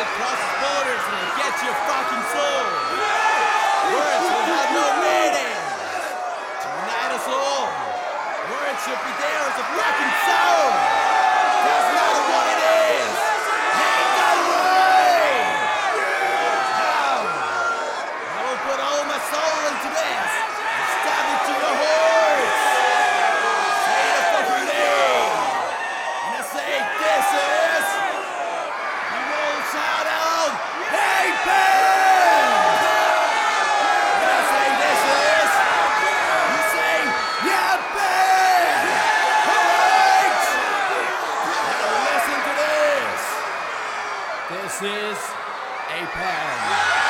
across borders and it gets your fucking soul. Words will have no meaning. tonight. Is all. Words should be there as a fucking soul. This is a pen.